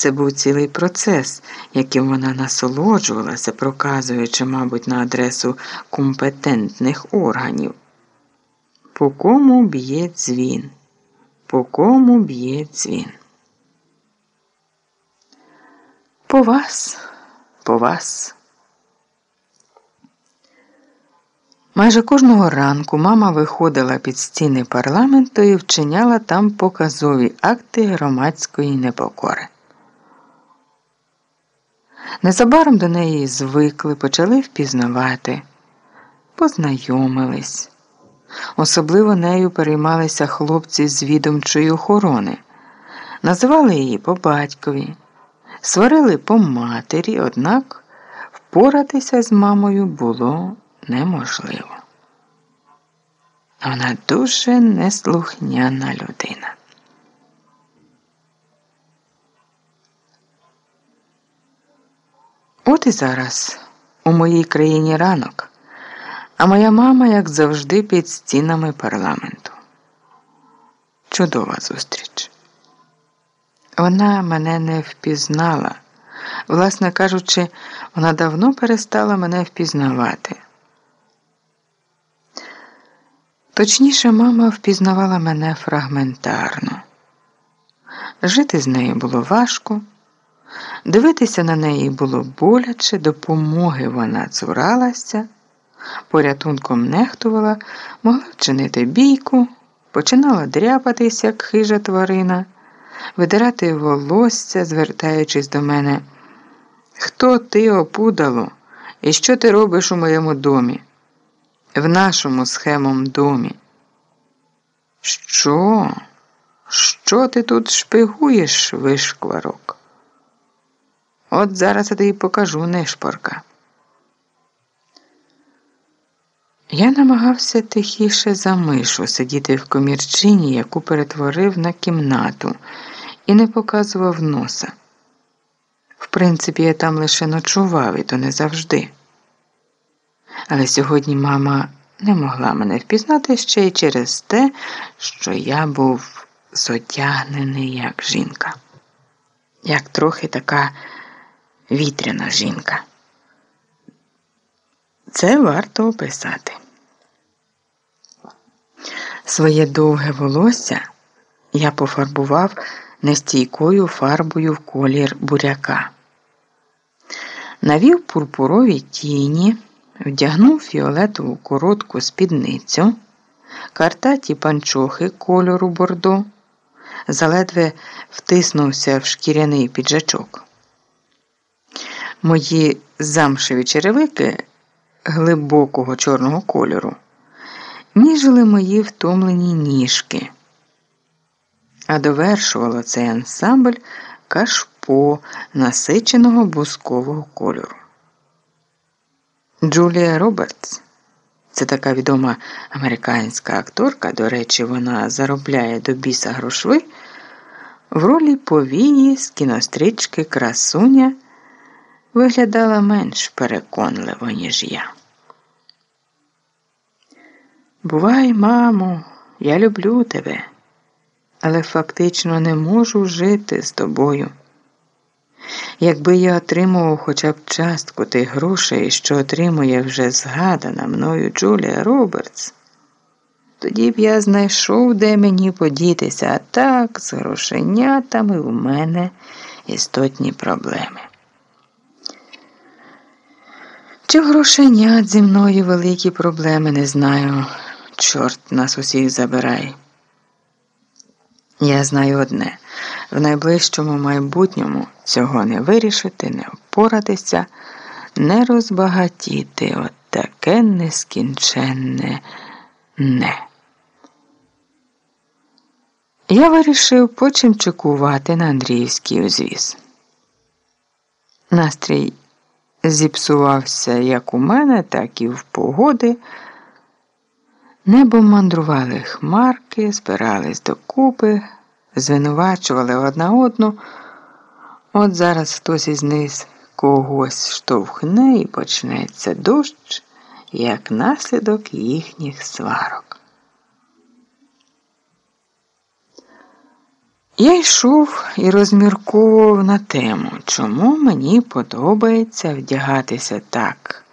Це був цілий процес, яким вона насолоджувалася, проказуючи, мабуть, на адресу компетентних органів. По кому б'є дзвін? По кому б'є дзвін? По вас, по вас. Майже кожного ранку мама виходила під стіни парламенту і вчиняла там показові акти громадської непокори. Незабаром до неї звикли, почали впізнавати, познайомились. Особливо нею переймалися хлопці з відомчої охорони, називали її по батькові, сварили по матері, однак впоратися з мамою було неможливо. Вона дуже неслухняна людина. От і зараз у моїй країні ранок, а моя мама, як завжди, під стінами парламенту. Чудова зустріч. Вона мене не впізнала. Власне кажучи, вона давно перестала мене впізнавати. Точніше, мама впізнавала мене фрагментарно. Жити з нею було важко, дивитися на неї було боляче, допомоги вона цуралася, порятунком нехтувала, могла вчинити бійку, починала дряпатись, як хижа тварина, видирати волосся, звертаючись до мене. Хто ти опудало, і що ти робиш у моєму домі? В нашому схемом домі? Що? Що ти тут шпигуєш, вишкварок? От зараз я тобі покажу нешпорка. Я намагався тихіше за мишу сидіти в комірчині, яку перетворив на кімнату, і не показував носа. В принципі, я там лише ночував, і то не завжди. Але сьогодні мама не могла мене впізнати ще й через те, що я був зодягнений як жінка, як трохи така вітряна жінка. Це варто описати. Своє довге волосся я пофарбував нестійкою фарбою в колір буряка, навів пурпурові тіні, вдягнув фіолетову коротку спідницю, картаті панчохи кольору бордо, заледве втиснувся в шкіряний піджачок. Мої замшеві черевики глибокого чорного кольору ніжили мої втомлені ніжки, а довершувало цей ансамбль кашпо насиченого бускового кольору. Джулія Робертс це така відома американська акторка, до речі, вона заробляє до біса грошви, в ролі повії з кінострічки Красуня виглядала менш переконливо, ніж я. Бувай, мамо, я люблю тебе, але фактично не можу жити з тобою. Якби я отримував хоча б частку тих грошей, що отримує вже згадана мною Джулія Робертс, тоді б я знайшов, де мені подітися, а так з грошенятами у мене істотні проблеми. Чи грошенят зі мною великі проблеми не знаю. Чорт нас усіх забирай. Я знаю одне в найближчому майбутньому цього не вирішити, не впоратися, не розбагатіти от таке нескінченне не. Я вирішив почимчикувати на Андріївський узвіз. Настрій зіпсувався як у мене, так і в погоди. Небом мандрували хмарки, збирались докупи, звинувачували одна одну. От зараз хтось із них когось штовхне і почнеться дощ, як наслідок їхніх сварок. Я йшов і розмірковував на тему, чому мені подобається вдягатися так